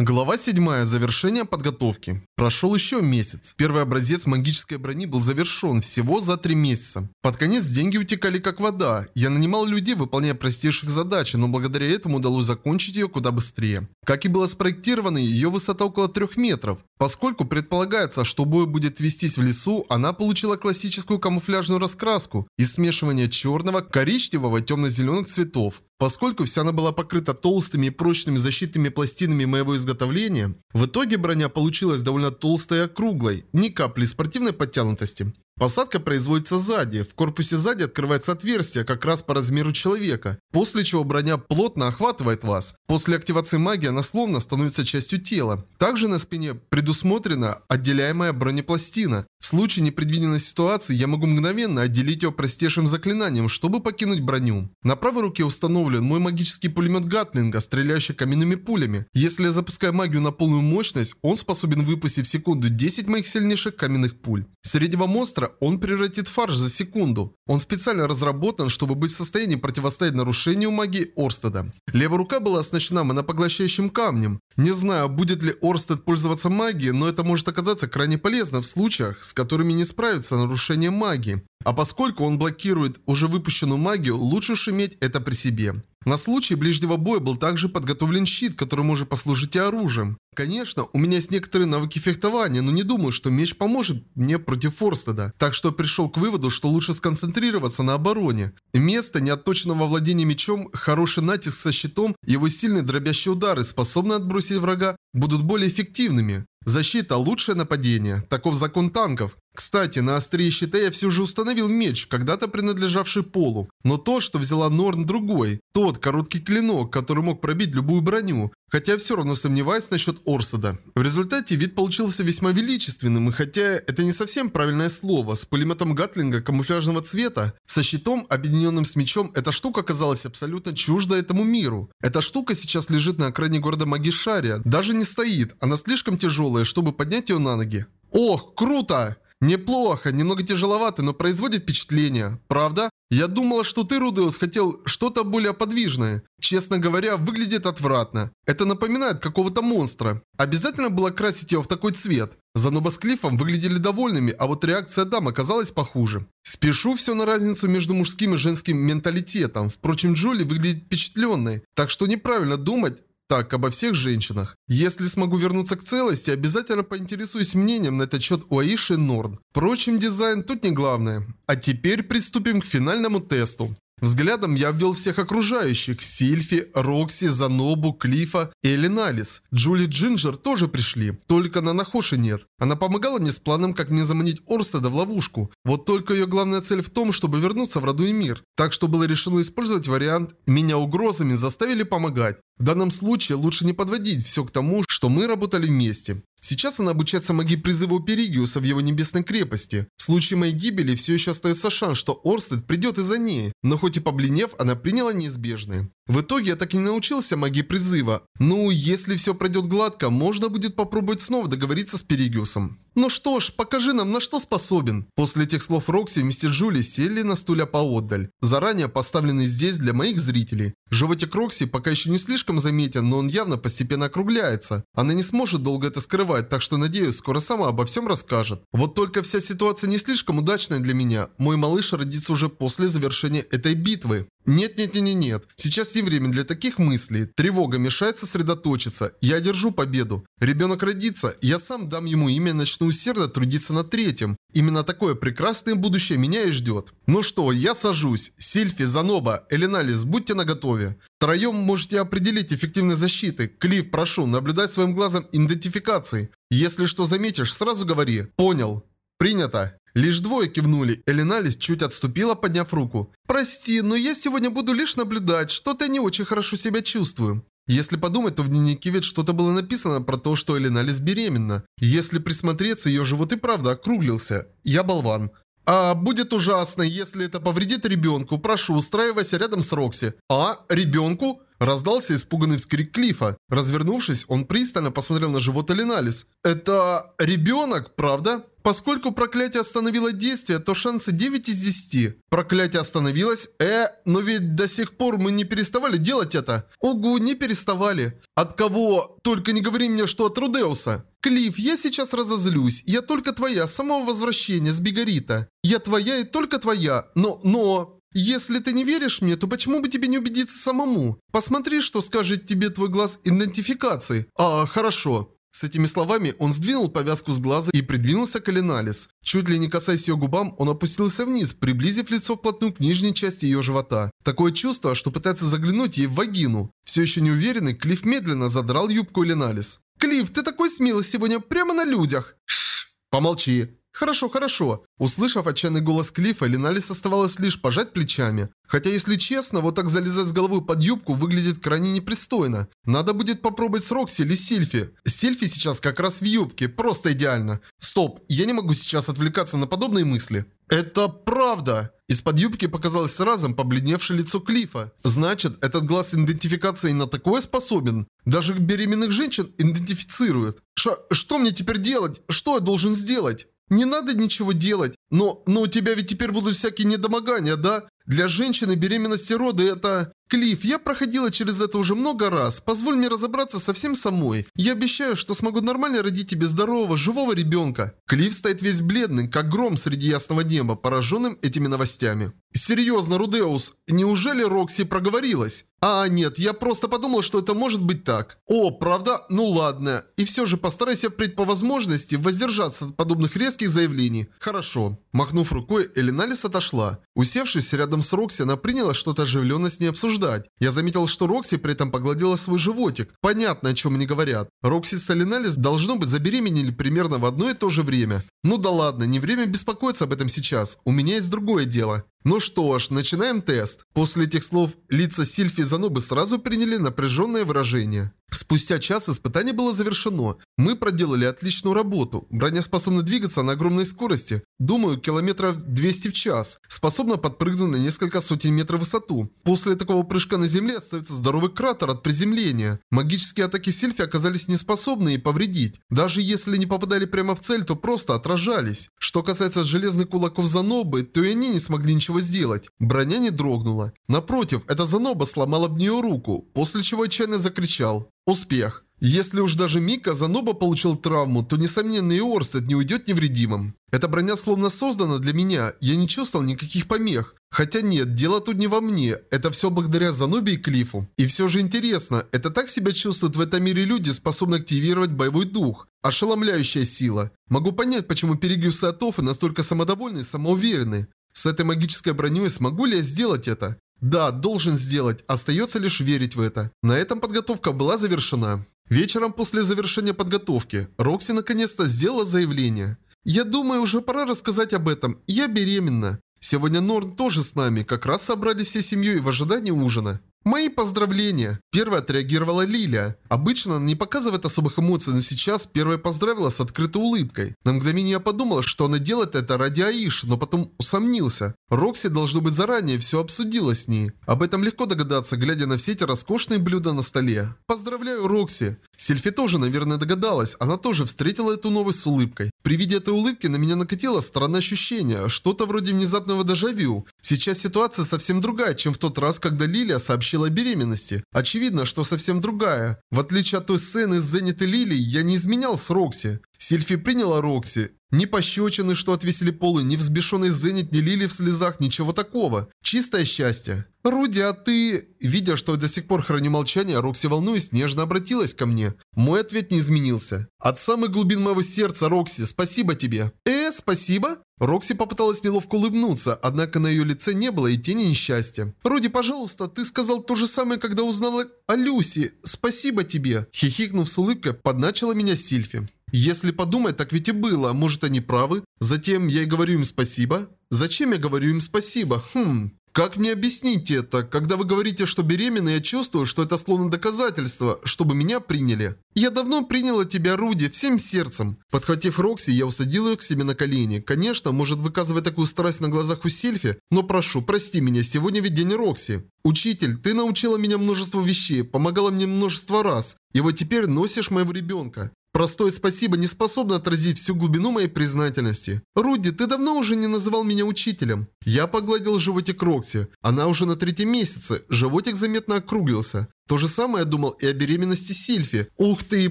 Глава 7. Завершение подготовки. Прошел еще месяц. Первый образец магической брони был завершен всего за три месяца. Под конец деньги утекали как вода. Я нанимал людей, выполняя простейших задач, но благодаря этому удалось закончить ее куда быстрее. Как и было спроектировано, ее высота около 3 метров. Поскольку предполагается, что бой будет вестись в лесу, она получила классическую камуфляжную раскраску из смешивания черного, коричневого, темно-зеленых цветов. Поскольку вся она была покрыта толстыми и прочными защитными пластинами моего изготовления, в итоге броня получилась довольно толстой и округлой, ни капли спортивной подтянутости. Посадка производится сзади. В корпусе сзади открывается отверстие, как раз по размеру человека, после чего броня плотно охватывает вас. После активации магии она словно становится частью тела. Также на спине предусмотрена отделяемая бронепластина. В случае непредвиденной ситуации я могу мгновенно отделить ее простейшим заклинанием, чтобы покинуть броню. На правой руке установлен мой магический пулемет Гатлинга, стреляющий каменными пулями. Если я запускаю магию на полную мощность, он способен выпустить в секунду 10 моих сильнейших каменных пуль. Среднего монстра он превратит фарш за секунду. Он специально разработан, чтобы быть в состоянии противостоять нарушению магии Орстеда. Левая рука была оснащена монопоглощающим камнем. Не знаю, будет ли Орстед пользоваться магией, но это может оказаться крайне полезно в случаях, с которыми не справится нарушение магии. А поскольку он блокирует уже выпущенную магию, лучше уж иметь это при себе. На случай ближнего боя был также подготовлен щит, который может послужить и оружием. Конечно, у меня есть некоторые навыки фехтования, но не думаю, что меч поможет мне против Форстеда. Так что пришел к выводу, что лучше сконцентрироваться на обороне. Вместо неотточенного владения мечом, хороший натиск со щитом, его сильные дробящие удары, способные отбросить врага, будут более эффективными. Защита – лучшее нападение. Таков закон танков. Кстати, на острие щита я все же установил меч, когда-то принадлежавший Полу. Но то, что взяла Норн другой. Тот короткий клинок, который мог пробить любую броню. Хотя все равно сомневаюсь насчет Орсада. В результате вид получился весьма величественным, и хотя это не совсем правильное слово, с пулеметом Гатлинга камуфляжного цвета, со щитом, объединенным с мечом, эта штука оказалась абсолютно чужда этому миру. Эта штука сейчас лежит на окраине города Магишария, даже не стоит, она слишком тяжелая, чтобы поднять ее на ноги. Ох, круто! Неплохо, немного тяжеловато, но производит впечатление. Правда? Я думала, что ты, Рудеус, хотел что-то более подвижное. Честно говоря, выглядит отвратно. Это напоминает какого-то монстра. Обязательно было красить его в такой цвет. Заноба с Клиффом выглядели довольными, а вот реакция дам оказалась похуже. Спешу все на разницу между мужским и женским менталитетом. Впрочем, Джоли выглядит впечатленной, так что неправильно думать, так обо всех женщинах. Если смогу вернуться к целости, обязательно поинтересуюсь мнением на этот счет у Аиши Норн. Впрочем, дизайн тут не главное. А теперь приступим к финальному тесту. Взглядом я обвел всех окружающих. Сильфи, Рокси, Занобу, Клифа и Элиналис. Джули Джинджер тоже пришли. Только на Нахоши нет. Она помогала мне с планом, как мне заманить Орстеда в ловушку. Вот только ее главная цель в том, чтобы вернуться в роду и мир. Так что было решено использовать вариант «меня угрозами заставили помогать». В данном случае лучше не подводить все к тому, что мы работали вместе. Сейчас она обучается магии призыва у Перигиуса в его небесной крепости. В случае моей гибели все еще остается шанс, что Орстед придет из-за ней, но хоть и побледнев, она приняла неизбежное. В итоге я так и не научился магии призыва. Ну, если все пройдет гладко, можно будет попробовать снова договориться с Перигиусом. Ну что ж, покажи нам, на что способен. После этих слов Рокси вместе с Джули сели на стулья поотдаль, заранее поставленный здесь для моих зрителей. Животик Рокси пока еще не слишком заметен, но он явно постепенно округляется. Она не сможет долго это скрывать, так что надеюсь, скоро сама обо всем расскажет. Вот только вся ситуация не слишком удачная для меня. Мой малыш родится уже после завершения этой битвы. Нет-нет-нет-нет, сейчас не время для таких мыслей. Тревога мешает сосредоточиться. Я одержу победу. Ребенок родится, я сам дам ему имя и начну усердно трудиться над третьим. Именно такое прекрасное будущее меня и ждет. Ну что, я сажусь. Сильфи, Заноба, Элиналис, будьте наготове. Втроем можете определить эффективность защиты. Клифф, прошу, наблюдай своим глазом идентификации. Если что заметишь, сразу говори. Понял. Принято. Лишь двое кивнули. Элиналис чуть отступила, подняв руку. «Прости, но я сегодня буду лишь наблюдать. Что-то не очень хорошо себя чувствую». Если подумать, то в дневнике ведь что-то было написано про то, что Элиналис беременна. Если присмотреться, ее живот и правда округлился. Я болван. А будет ужасно, если это повредит ребенку. Прошу, устраивайся рядом с Рокси. А? Ребенку? Раздался испуганный вскрик Клифа. Развернувшись, он пристально посмотрел на живот Элиналис. «Это ребенок, правда?» Поскольку проклятие остановило действие, то шансы 9 из 10. Проклятие остановилось? Э, но ведь до сих пор мы не переставали делать это. Угу, не переставали. От кого? Только не говори мне, что от Рудеуса. Клифф, я сейчас разозлюсь. Я только твоя с самого возвращения с Бигарита. Я твоя и только твоя. Но, но... Если ты не веришь мне, то почему бы тебе не убедиться самому? Посмотри, что скажет тебе твой глаз идентификации. А, хорошо. С этими словами он сдвинул повязку с глаза и придвинулся к Элиналис. Чуть ли не касаясь ее губам, он опустился вниз, приблизив лицо вплотную к нижней части ее живота. Такое чувство, что пытается заглянуть ей в вагину. Все еще не уверенный, Клифф медленно задрал юбку Элиналис. «Клифф, ты такой смелый сегодня, прямо на людях!» «Шшш! Помолчи!» «Хорошо, хорошо». Услышав отчаянный голос Клиффа, Леналис оставалось лишь пожать плечами. Хотя, если честно, вот так залезать с головы под юбку выглядит крайне непристойно. Надо будет попробовать с Рокси или Сильфи. Сильфи сейчас как раз в юбке, просто идеально. Стоп, я не могу сейчас отвлекаться на подобные мысли. Это правда. Из-под юбки показалось разом побледневшее лицо Клифа. Значит, этот глаз идентификации на такое способен. Даже беременных женщин идентифицирует. Ш что мне теперь делать? Что я должен сделать? Не надо ничего делать. Но, но у тебя ведь теперь будут всякие недомогания, да? Для женщины беременность и роды это... Клифф, я проходила через это уже много раз. Позволь мне разобраться совсем самой. Я обещаю, что смогу нормально родить тебе здорового, живого ребенка. Клифф стоит весь бледный, как гром среди ясного неба, пораженным этими новостями. Серьезно, Рудеус, неужели Рокси проговорилась? А, нет, я просто подумал, что это может быть так. О, правда? Ну ладно. И все же постарайся впредь по возможности воздержаться от подобных резких заявлений. Хорошо. Махнув рукой, Элиналис отошла. Усевшись рядом с Рокси, она приняла что-то оживленно с ней обсуждать. Я заметил, что Рокси при этом погладила свой животик. Понятно, о чем они говорят. Рокси с Элиналис должно быть забеременели примерно в одно и то же время. Ну да ладно, не время беспокоиться об этом сейчас. У меня есть другое дело. Ну что ж, начинаем тест. После этих слов лица Сильфи и Занобы сразу приняли напряженное выражение. Спустя час испытание было завершено. Мы проделали отличную работу. Броня способна двигаться на огромной скорости. Думаю, километров 200 в час. Способна подпрыгнуть на несколько сотен метров высоту. После такого прыжка на земле остается здоровый кратер от приземления. Магические атаки Сильфи оказались неспособны и повредить. Даже если не попадали прямо в цель, то просто отражались. Что касается железных кулаков Занобы, то и они не смогли ничего сделать. Броня не дрогнула. Напротив, эта Заноба сломала об нее руку, после чего отчаянно закричал. Успех. Если уж даже Мика Заноба получил травму, то несомненно и Орстед не уйдет невредимым. Эта броня словно создана для меня, я не чувствовал никаких помех. Хотя нет, дело тут не во мне, это все благодаря Занобе и Клифу. И все же интересно, это так себя чувствуют в этом мире люди, способные активировать боевой дух. Ошеломляющая сила. Могу понять, почему Перегюс и Атофы настолько самодовольны и самоуверены. С этой магической броней смогу ли я сделать это? Да, должен сделать, остается лишь верить в это. На этом подготовка была завершена. Вечером после завершения подготовки Рокси наконец-то сделала заявление. «Я думаю, уже пора рассказать об этом. Я беременна. Сегодня Норн тоже с нами, как раз собрали всей семьей в ожидании ужина. Мои поздравления. Первая отреагировала Лилия. Обычно она не показывает особых эмоций, но сейчас первая поздравила с открытой улыбкой. На мгновение я подумала, что она делает это ради Аиш, но потом усомнился. Рокси, должно быть, заранее все обсудила с ней. Об этом легко догадаться, глядя на все эти роскошные блюда на столе. Поздравляю, Рокси. Сильфи тоже, наверное, догадалась. Она тоже встретила эту новость с улыбкой. При виде этой улыбки на меня накатило странное ощущение, что-то вроде внезапного дежавю. Сейчас ситуация совсем другая, чем в тот раз, когда Лилия сообщила о беременности. Очевидно, что совсем другая. В отличие от той сцены с Зенит и Лилией, я не изменял с Рокси. Сильфи приняла Рокси. Ни пощечины, что отвесили Полу, ни взбешенной Зенит, ни Лилии в слезах, ничего такого. Чистое счастье. «Руди, а ты...» Видя, что я до сих пор храню молчание, Рокси, волнуясь, нежно обратилась ко мне. Мой ответ не изменился. «От самых глубин моего сердца, Рокси, спасибо тебе». «Э, спасибо?» Рокси попыталась неловко улыбнуться, однако на ее лице не было и тени несчастья. «Руди, пожалуйста, ты сказал то же самое, когда узнала о Люси. Спасибо тебе!» Хихикнув с улыбкой, подначила меня Сильфи. Если подумать, так ведь и было. Может, они правы? Затем я и говорю им спасибо. Зачем я говорю им спасибо? Хм... Как мне объяснить это? Когда вы говорите, что беременна, я чувствую, что это словно доказательство, чтобы меня приняли. Я давно приняла тебя, Руди, всем сердцем. Подхватив Рокси, я усадил ее к себе на колени. Конечно, может выказывать такую страсть на глазах у Сельфи, но прошу, прости меня, сегодня ведь день Рокси. Учитель, ты научила меня множество вещей, помогала мне множество раз. И вот теперь носишь моего ребенка. Простое спасибо не способно отразить всю глубину моей признательности. Руди, ты давно уже не называл меня учителем. Я погладил животик Рокси. Она уже на третьем месяце. Животик заметно округлился. То же самое я думал и о беременности Сильфи. Ух ты,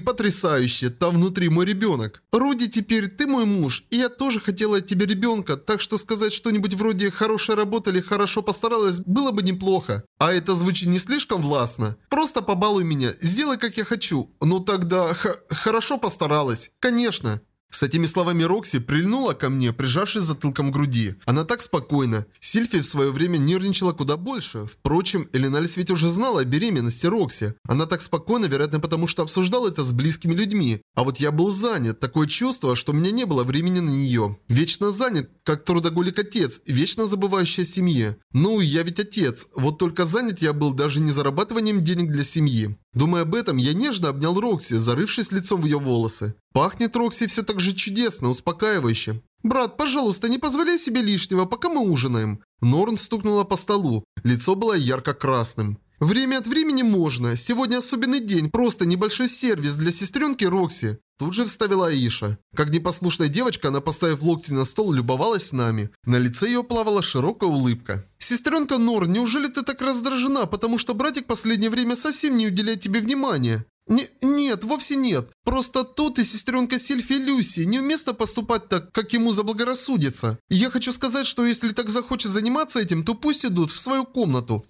потрясающе, там внутри мой ребенок. Руди, теперь ты мой муж, и я тоже хотела от тебя ребенка, так что сказать что-нибудь вроде «хорошая работа» или «хорошо постаралась» было бы неплохо. А это звучит не слишком властно? Просто побалуй меня, сделай как я хочу. Ну тогда хорошо постаралась. Конечно. С этими словами Рокси прильнула ко мне, прижавшись затылком к груди. Она так спокойна. Сильфи в свое время нервничала куда больше. Впрочем, Эленалис ведь уже знала о беременности Рокси. Она так спокойна, вероятно, потому что обсуждала это с близкими людьми. А вот я был занят. Такое чувство, что у меня не было времени на нее. Вечно занят, как трудоголик отец, вечно забывающий о семье. Ну, я ведь отец. Вот только занят я был даже не зарабатыванием денег для семьи. Думая об этом, я нежно обнял Рокси, зарывшись лицом в ее волосы. Пахнет Рокси все так же чудесно, успокаивающе. «Брат, пожалуйста, не позволяй себе лишнего, пока мы ужинаем». Норн стукнула по столу. Лицо было ярко-красным. «Время от времени можно. Сегодня особенный день, просто небольшой сервис для сестренки Рокси». Тут же вставила Аиша. Как непослушная девочка, она, поставив локти на стол, любовалась нами. На лице ее плавала широкая улыбка. «Сестренка Нор, неужели ты так раздражена, потому что братик последнее время совсем не уделяет тебе внимания?» Не, нет, вовсе нет. Просто тут и сестренка Сильфи Люси неуместно поступать так, как ему заблагорассудится. я хочу сказать, что если так захочет заниматься этим, то пусть идут в свою комнату.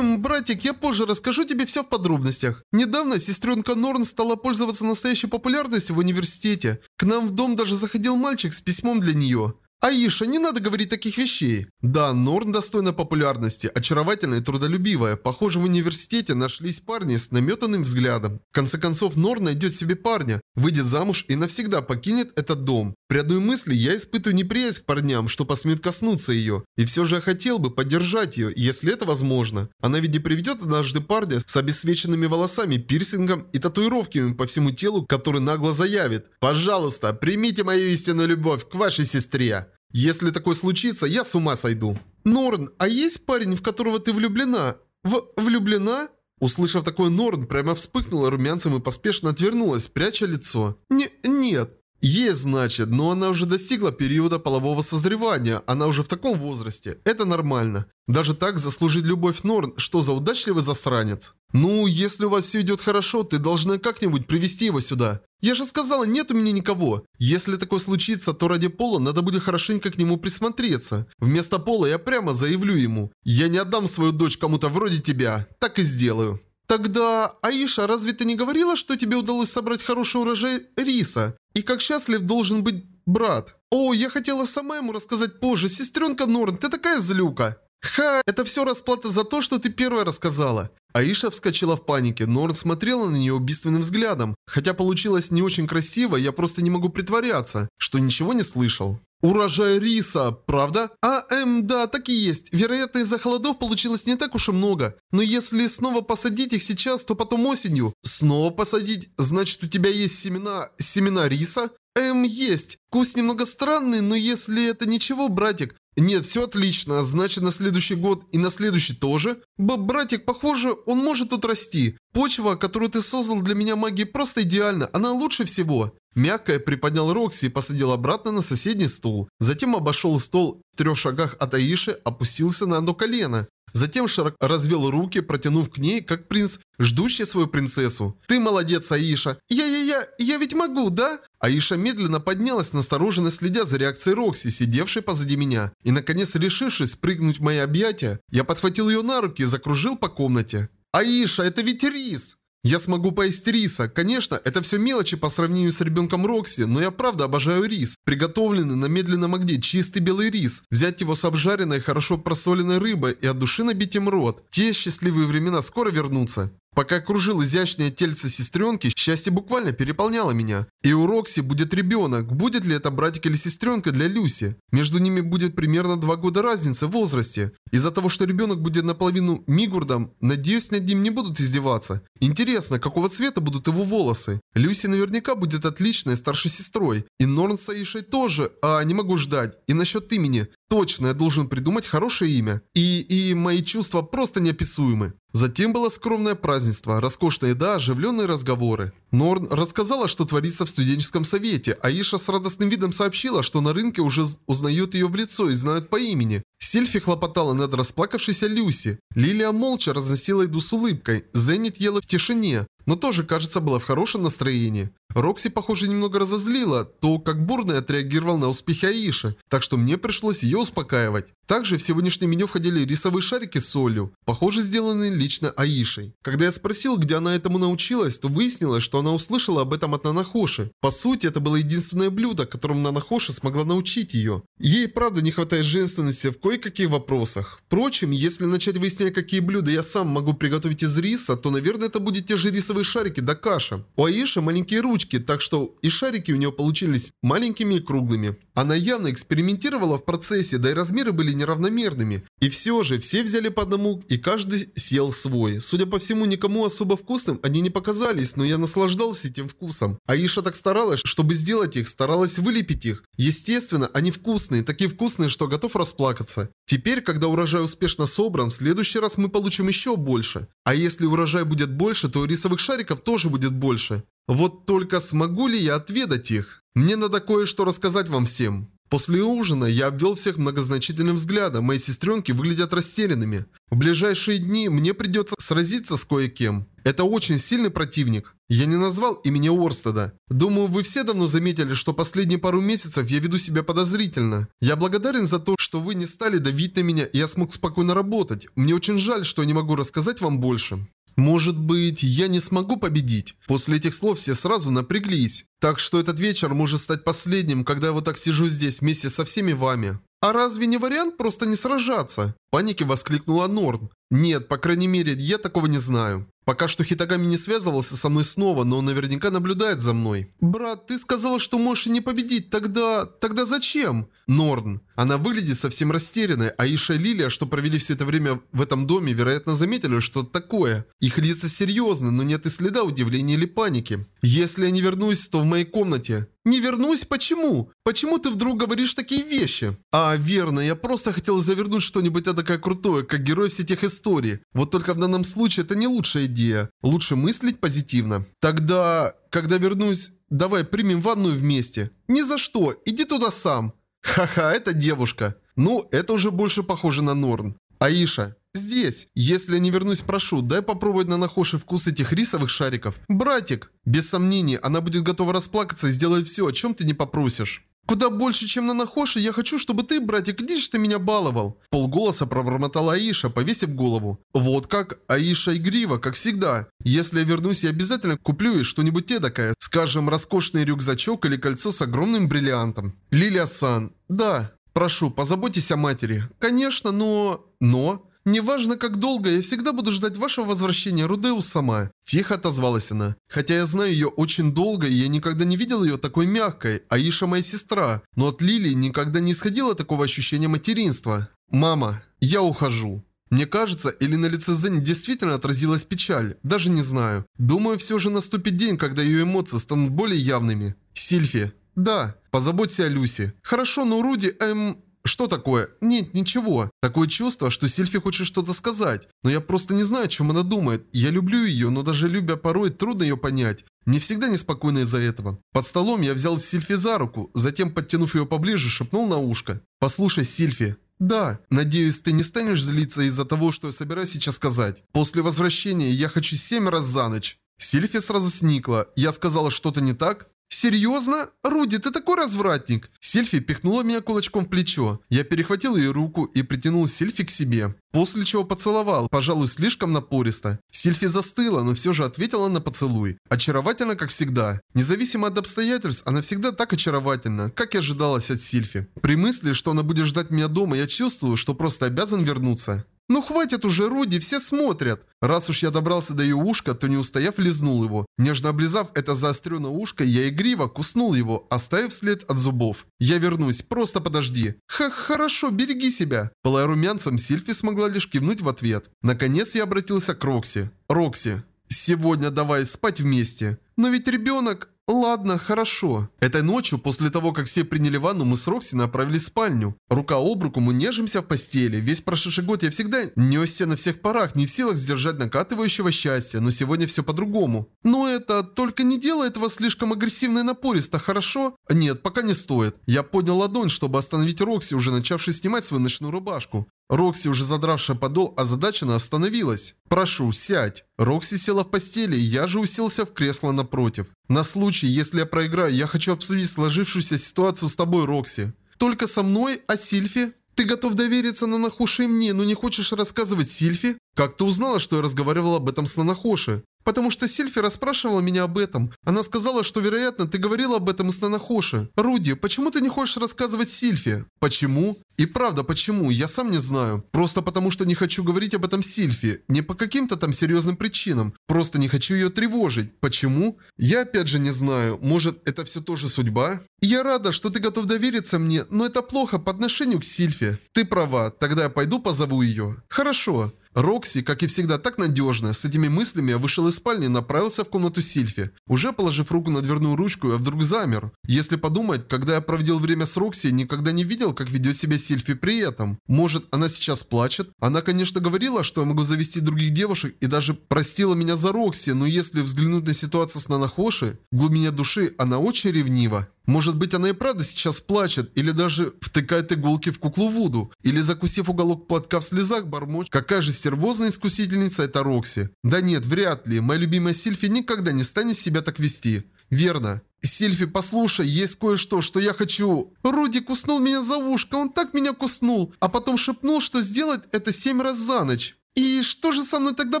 Братик, я позже расскажу тебе все в подробностях. Недавно сестренка Норн стала пользоваться настоящей популярностью в университете. К нам в дом даже заходил мальчик с письмом для нее. Аиша, не надо говорить таких вещей. Да, Норн достойна популярности, очаровательная и трудолюбивая. Похоже, в университете нашлись парни с наметанным взглядом. В конце концов, Норн найдет себе парня, выйдет замуж и навсегда покинет этот дом. При одной мысли я испытываю неприязнь к парням, что посмеют коснуться ее. И все же я хотел бы поддержать ее, если это возможно. Она ведь и приведет однажды парня с обесвеченными волосами, пирсингом и татуировками по всему телу, который нагло заявит «Пожалуйста, примите мою истинную любовь к вашей сестре». Если такое случится, я с ума сойду. Норн, а есть парень, в которого ты влюблена? В... влюблена? Услышав такое, Норн прямо вспыхнула румянцем и поспешно отвернулась, пряча лицо. Не, нет. Есть, значит, но она уже достигла периода полового созревания, она уже в таком возрасте. Это нормально. Даже так заслужить любовь Норн, что за удачливый засранец. Ну, если у вас все идет хорошо, ты должна как-нибудь привести его сюда. Я же сказала, нет у меня никого. Если такое случится, то ради Пола надо будет хорошенько к нему присмотреться. Вместо Пола я прямо заявлю ему. Я не отдам свою дочь кому-то вроде тебя. Так и сделаю. Тогда, Аиша, разве ты не говорила, что тебе удалось собрать хороший урожай риса? И как счастлив должен быть брат? О, я хотела сама ему рассказать позже. Сестренка Норн, ты такая злюка. Ха, это все расплата за то, что ты первая рассказала. Аиша вскочила в панике, Норн смотрела на нее убийственным взглядом. Хотя получилось не очень красиво, я просто не могу притворяться, что ничего не слышал. Урожай риса, правда? А, эм, да, так и есть. Вероятно, из-за холодов получилось не так уж и много. Но если снова посадить их сейчас, то потом осенью. Снова посадить? Значит, у тебя есть семена... семена риса? Эм, есть. Вкус немного странный, но если это ничего, братик, нет, все отлично, значит на следующий год и на следующий тоже. Б братик, похоже, он может тут расти. Почва, которую ты создал для меня магии, просто идеальна, она лучше всего. Мягкая приподнял Рокси и посадил обратно на соседний стул. Затем обошел стол в трех шагах от Аиши, опустился на одно колено. Затем широко развел руки, протянув к ней, как принц, ждущий свою принцессу. «Ты молодец, Аиша!» «Я-я-я, я ведь могу, да?» Аиша медленно поднялась, настороженно следя за реакцией Рокси, сидевшей позади меня. И, наконец, решившись прыгнуть в мои объятия, я подхватил ее на руки и закружил по комнате. «Аиша, это ведь рис!» Я смогу поесть риса. Конечно, это все мелочи по сравнению с ребенком Рокси, но я правда обожаю рис. Приготовленный на медленном огне чистый белый рис. Взять его с обжаренной, хорошо просоленной рыбой и от души набить им рот. Те счастливые времена скоро вернутся. Пока кружил изящное тельце сестренки, счастье буквально переполняло меня. И у Рокси будет ребенок, будет ли это братик или сестренка для Люси. Между ними будет примерно два года разницы в возрасте. Из-за того, что ребенок будет наполовину Мигурдом, надеюсь, над ним не будут издеваться. Интересно, какого цвета будут его волосы? Люси наверняка будет отличной старшей сестрой. И Норн с Аишей тоже, а не могу ждать. И насчет имени. Точно, я должен придумать хорошее имя. И, и мои чувства просто неописуемы. Затем было скромное празднество, роскошная еда, оживленные разговоры. Норн рассказала, что творится в студенческом совете, а Иша с радостным видом сообщила, что на рынке уже узнают ее в лицо и знают по имени. Сильфи хлопотала над расплакавшейся Люси. Лилия молча разносила еду с улыбкой. Зенит ела в тишине, но тоже, кажется, была в хорошем настроении. Рокси, похоже, немного разозлила то, как бурно отреагировал на успехи Аиши, так что мне пришлось ее успокаивать. Также в сегодняшнее меню входили рисовые шарики с солью, похоже, сделанные лично Аишей. Когда я спросил, где она этому научилась, то выяснилось, что она услышала об этом от Нанахоши. По сути, это было единственное блюдо, которому Нанахоши смогла научить ее. Ей, правда, не хватает женственности в кое-каких вопросах. Впрочем, если начать выяснять, какие блюда я сам могу приготовить из риса, то, наверное, это будет те же рисовые шарики да каша. У Аиши маленькие ручки, так что и шарики у нее получились маленькими и круглыми. Она явно экспериментировала в процессе, да и размеры были неравномерными. И все же, все взяли по одному, и каждый съел свой. Судя по всему, никому особо вкусным они не показались, но я наслаждался этим вкусом. Аиша так старалась, чтобы сделать их, старалась вылепить их. Естественно, они вкусные, такие вкусные, что готов расплакаться. Теперь, когда урожай успешно собран, в следующий раз мы получим еще больше. А если урожай будет больше, то рисовых шариков тоже будет больше. Вот только смогу ли я отведать их? Мне надо кое-что рассказать вам всем. После ужина я обвел всех многозначительным взглядом, мои сестренки выглядят растерянными. В ближайшие дни мне придется сразиться с кое-кем. Это очень сильный противник. Я не назвал имени Орстеда. Думаю, вы все давно заметили, что последние пару месяцев я веду себя подозрительно. Я благодарен за то, что вы не стали давить на меня, и я смог спокойно работать. Мне очень жаль, что я не могу рассказать вам больше. Может быть, я не смогу победить? После этих слов все сразу напряглись. Так что этот вечер может стать последним, когда я вот так сижу здесь вместе со всеми вами. А разве не вариант просто не сражаться? В панике воскликнула Норн. Нет, по крайней мере, я такого не знаю. Пока что Хитагами не связывался со мной снова, но он наверняка наблюдает за мной. «Брат, ты сказала, что можешь не победить, тогда... тогда зачем?» Норн. Она выглядит совсем растерянной, а Иша и Лилия, что провели все это время в этом доме, вероятно заметили что-то такое. Их лица серьезны, но нет и следа удивления или паники. «Если я не вернусь, то в моей комнате». «Не вернусь? Почему? Почему ты вдруг говоришь такие вещи?» «А, верно, я просто хотел завернуть что-нибудь такое крутое, как герой всех этих историй. Вот только в данном случае это не лучшая идея. Лучше мыслить позитивно. Тогда, когда вернусь, давай примем ванную вместе. Ни за что, иди туда сам». Ха-ха, это девушка. Ну, это уже больше похоже на Норн. Аиша, здесь. Если я не вернусь, прошу, дай попробовать на нахоший вкус этих рисовых шариков. Братик, без сомнений, она будет готова расплакаться и сделать все, о чем ты не попросишь. «Куда больше, чем на Нахоши, я хочу, чтобы ты, братик, лишь ты меня баловал!» Полголоса пробормотала Аиша, повесив голову. «Вот как Аиша игрива, как всегда. Если я вернусь, я обязательно куплю ей что-нибудь эдакое. Скажем, роскошный рюкзачок или кольцо с огромным бриллиантом. Лилия-сан, да, прошу, позаботьтесь о матери. Конечно, но... Но... «Неважно, как долго, я всегда буду ждать вашего возвращения, Рудеус сама». Тихо отозвалась она. Хотя я знаю ее очень долго, и я никогда не видел ее такой мягкой. Аиша моя сестра. Но от Лилии никогда не исходило такого ощущения материнства. «Мама, я ухожу». Мне кажется, или на лице Зенни действительно отразилась печаль, даже не знаю. Думаю, все же наступит день, когда ее эмоции станут более явными. Сильфи. Да, позаботься о Люси. Хорошо, но Руди, эм... Что такое? Нет, ничего. Такое чувство, что Сильфи хочет что-то сказать. Но я просто не знаю, о чем она думает. Я люблю ее, но даже любя порой трудно ее понять. Мне всегда неспокойно из-за этого. Под столом я взял Сильфи за руку, затем, подтянув ее поближе, шепнул на ушко. «Послушай, Сильфи, «Да, надеюсь, ты не станешь злиться из-за того, что я собираюсь сейчас сказать. После возвращения я хочу семь раз за ночь». Сильфи сразу сникла. Я сказала что-то не так? «Серьезно? Руди, ты такой развратник!» Сильфи пихнула меня кулачком в плечо. Я перехватил ее руку и притянул Сильфи к себе. После чего поцеловал, пожалуй, слишком напористо. Сильфи застыла, но все же ответила на поцелуй. Очаровательно, как всегда. Независимо от обстоятельств, она всегда так очаровательна, как и ожидалось от Сильфи. При мысли, что она будет ждать меня дома, я чувствую, что просто обязан вернуться. «Ну хватит уже, Руди, все смотрят!» Раз уж я добрался до ее ушка, то не устояв, лизнул его. Нежно облизав это заостренное ушко, я игриво куснул его, оставив след от зубов. «Я вернусь, просто подожди». «Ха, хорошо, береги себя!» Пылая румянцем, Сильфи смогла лишь кивнуть в ответ. Наконец я обратился к Рокси. «Рокси, сегодня давай спать вместе». «Но ведь ребенок...» Ладно, хорошо. Этой ночью, после того, как все приняли ванну, мы с Рокси направились в спальню. Рука об руку мы нежимся в постели. Весь прошедший год я всегда несся на всех парах, не в силах сдержать накатывающего счастья, но сегодня все по-другому. Но это только не делает вас слишком агрессивно и напористо, хорошо? Нет, пока не стоит. Я поднял ладонь, чтобы остановить Рокси, уже начавшую снимать свою ночную рубашку. Рокси, уже задравшая подол, озадаченно остановилась. «Прошу, сядь». Рокси села в постели, я же уселся в кресло напротив. «На случай, если я проиграю, я хочу обсудить сложившуюся ситуацию с тобой, Рокси. Только со мной, а Сильфи? Ты готов довериться на Нанахоши мне, но не хочешь рассказывать Сильфи? Как ты узнала, что я разговаривал об этом с Нанахоши? Потому что Сильфи расспрашивала меня об этом. Она сказала, что, вероятно, ты говорила об этом с Нанахоши. Руди, почему ты не хочешь рассказывать Сильфи? Почему? И правда, почему? Я сам не знаю. Просто потому, что не хочу говорить об этом Сильфи. Не по каким-то там серьезным причинам. Просто не хочу ее тревожить. Почему? Я опять же не знаю. Может, это все тоже судьба? Я рада, что ты готов довериться мне, но это плохо по отношению к Сильфи. Ты права. Тогда я пойду позову ее. Хорошо. Рокси, как и всегда, так надежно. С этими мыслями я вышел из спальни и направился в комнату Сильфи. Уже положив руку на дверную ручку, я вдруг замер. Если подумать, когда я проводил время с Рокси, никогда не видел, как ведет себя Сильфи при этом. Может, она сейчас плачет? Она, конечно, говорила, что я могу завести других девушек и даже простила меня за Рокси, но если взглянуть на ситуацию с Нанахоши, в глубине души она очень ревнива. Может быть, она и правда сейчас плачет, или даже втыкает иголки в куклу Вуду, или закусив уголок платка в слезах, бормочет. Какая же стервозная искусительница это Рокси. Да нет, вряд ли. Моя любимая Сильфи никогда не станет себя так вести. Верно. Сильфи, послушай, есть кое-что, что я хочу. Руди куснул меня за ушко, он так меня куснул, а потом шепнул, что сделает это семь раз за ночь. И что же со мной тогда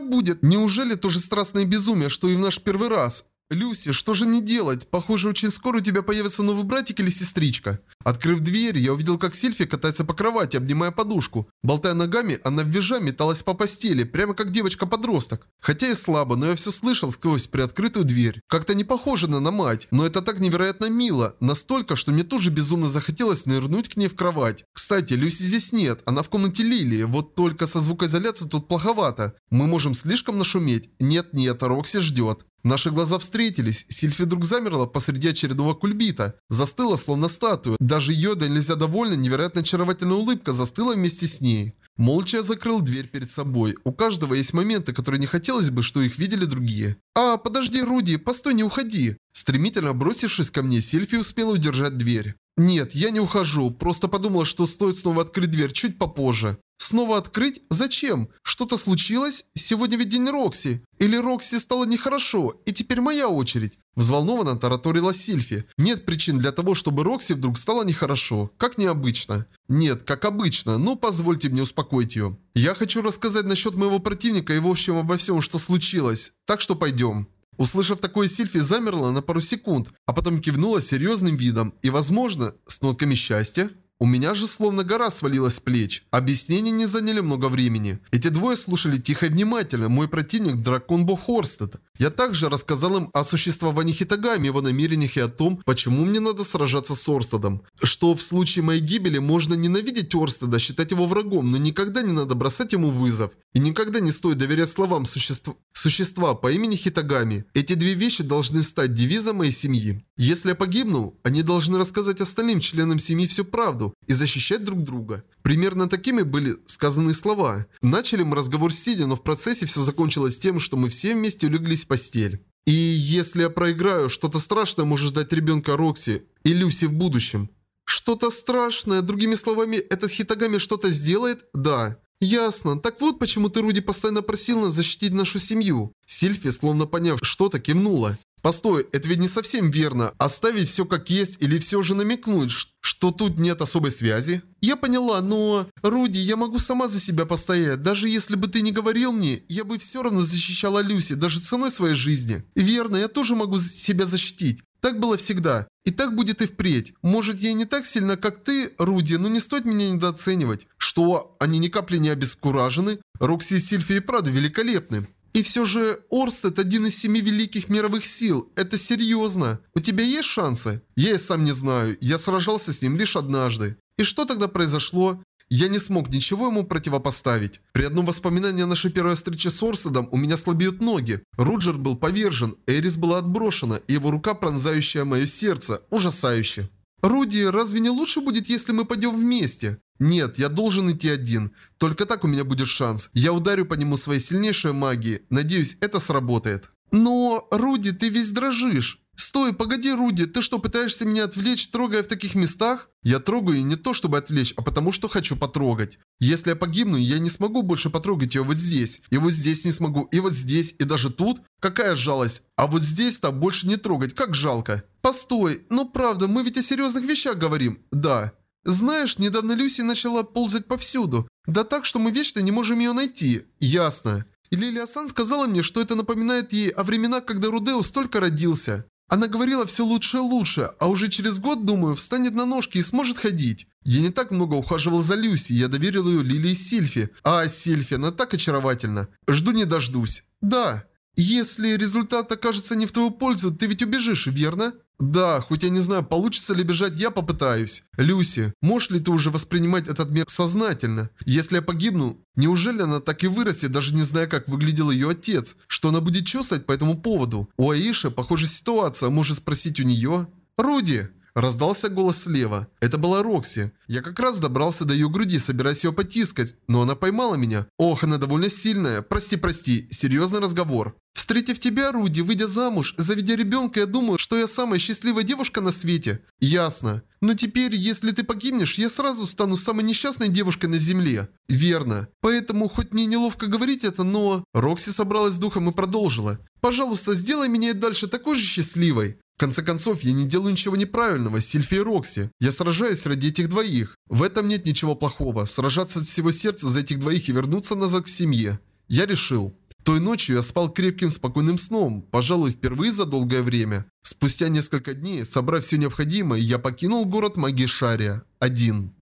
будет? Неужели то же страстное безумие, что и в наш первый раз? «Люси, что же не делать? Похоже, очень скоро у тебя появится новый братик или сестричка». Открыв дверь, я увидел, как Сильфи катается по кровати, обнимая подушку. Болтая ногами, она визжа металась по постели, прямо как девочка-подросток. Хотя и слабо, но я все слышал сквозь приоткрытую дверь. Как-то не похоже на, на мать, но это так невероятно мило. Настолько, что мне тоже безумно захотелось нырнуть к ней в кровать. Кстати, Люси здесь нет, она в комнате Лилии, вот только со звукоизоляцией тут плоховато. Мы можем слишком нашуметь. Нет-нет, Рокси ждет. Наши глаза встретились. Сильфи вдруг замерла посреди очередного кульбита. Застыла, словно статуя. Даже ее, донельзя довольная, невероятно очаровательная улыбка застыла вместе с ней. Молча закрыл дверь перед собой. У каждого есть моменты, которые не хотелось бы, что их видели другие. «А, подожди, Руди, постой, не уходи!» Стремительно бросившись ко мне, Сильфи успела удержать дверь. «Нет, я не ухожу, просто подумал, что стоит снова открыть дверь чуть попозже». Снова открыть? Зачем? Что-то случилось? Сегодня ведь день Рокси. Или Рокси стало нехорошо, и теперь моя очередь. Взволнованно тараторила Сильфи. Нет причин для того, чтобы Рокси вдруг стало нехорошо. Как необычно. Нет, как обычно, но позвольте мне успокоить ее. Я хочу рассказать насчет моего противника и в общем обо всем, что случилось. Так что пойдем. Услышав такое, Сильфи замерла на пару секунд, а потом кивнула серьезным видом и, возможно, с нотками счастья. У меня же словно гора свалилась с плеч. Объяснения не заняли много времени. Эти двое слушали тихо и внимательно. Мой противник – дракон Бог Хорстед. Я также рассказал им о существовании Хитагами, его намерениях и о том, почему мне надо сражаться с Орстедом. Что в случае моей гибели можно ненавидеть Орстеда, считать его врагом, но никогда не надо бросать ему вызов. И никогда не стоит доверять словам существ... существа по имени Хитагами. Эти две вещи должны стать девизом моей семьи. Если я погибну, они должны рассказать остальным членам семьи всю правду и защищать друг друга. Примерно такими были сказаны слова. Начали мы разговор сидя, но в процессе все закончилось тем, что мы все вместе улеглись постель. И если я проиграю, что-то страшное может ждать ребенка Рокси и Люси в будущем. Что-то страшное, другими словами, этот Хитагами что-то сделает? Да. «Ясно. Так вот, почему ты, Руди, постоянно просил нас защитить нашу семью». Сильфи, словно поняв что-то, кивнула. Постой, это ведь не совсем верно. Оставить все как есть или все же намекнуть, что тут нет особой связи? Я поняла, но... Руди, я могу сама за себя постоять. Даже если бы ты не говорил мне, я бы все равно защищала Люси, даже ценой своей жизни. Верно, я тоже могу себя защитить. Так было всегда. И так будет и впредь. Может, я не так сильно, как ты, Руди, но не стоит меня недооценивать. Что, они ни капли не обескуражены? Рокси и Сильфи и правда великолепны. И все же Орстед один из семи великих мировых сил. Это серьезно. У тебя есть шансы? Я и сам не знаю. Я сражался с ним лишь однажды. И что тогда произошло? Я не смог ничего ему противопоставить. При одном воспоминании о нашей первой встрече с Орседом у меня слабеют ноги. Руджер был повержен, Эрис была отброшена, и его рука, пронзающая мое сердце, ужасающе. «Руди, разве не лучше будет, если мы пойдем вместе?» «Нет, я должен идти один. Только так у меня будет шанс. Я ударю по нему своей сильнейшей магией. Надеюсь, это сработает». «Но, Руди, ты весь дрожишь». «Стой, погоди, Руди, ты что, пытаешься меня отвлечь, трогая в таких местах?» «Я трогаю не то, чтобы отвлечь, а потому что хочу потрогать. Если я погибну, я не смогу больше потрогать ее вот здесь. И вот здесь не смогу, и вот здесь, и даже тут. Какая жалость. А вот здесь-то больше не трогать, как жалко». «Постой, ну правда, мы ведь о серьезных вещах говорим». «Да». «Знаешь, недавно Люси начала ползать повсюду. Да так, что мы вечно не можем ее найти». «Ясно». Лилия-сан сказала мне, что это напоминает ей о временах, когда Рудеус только родился. Она говорила все лучше и лучше, а уже через год, думаю, встанет на ножки и сможет ходить. Я не так много ухаживал за Люси, я доверил ее Лилии Сильфи. А, Сильфи, она так очаровательна. Жду не дождусь. Да. Если результат окажется не в твою пользу, ты ведь убежишь, верно? Да, хоть я не знаю, получится ли бежать, я попытаюсь. Люси, можешь ли ты уже воспринимать этот мир сознательно? Если я погибну, неужели она так и вырастет, даже не зная, как выглядел ее отец? Что она будет чувствовать по этому поводу? У Аиши, похожая ситуация, может спросить у нее? Руди! Раздался голос слева. Это была Рокси. Я как раз добрался до ее груди, собираясь ее потискать, но она поймала меня. Ох, она довольно сильная. Прости, прости. Серьезный разговор. Встретив тебя, Руди, выйдя замуж, заведя ребенка, я думаю, что я самая счастливая девушка на свете. Ясно. Но теперь, если ты погибнешь, я сразу стану самой несчастной девушкой на земле. Верно. Поэтому, хоть мне неловко говорить это, но... Рокси собралась с духом и продолжила. Пожалуйста, сделай меня и дальше такой же счастливой. В конце концов, я не делаю ничего неправильного, Сильфи и Рокси. Я сражаюсь ради этих двоих. В этом нет ничего плохого. Сражаться от всего сердца за этих двоих и вернуться назад к семье. Я решил. Той ночью я спал крепким спокойным сном, пожалуй, впервые за долгое время. Спустя несколько дней, собрав все необходимое, я покинул город Магишария. Один.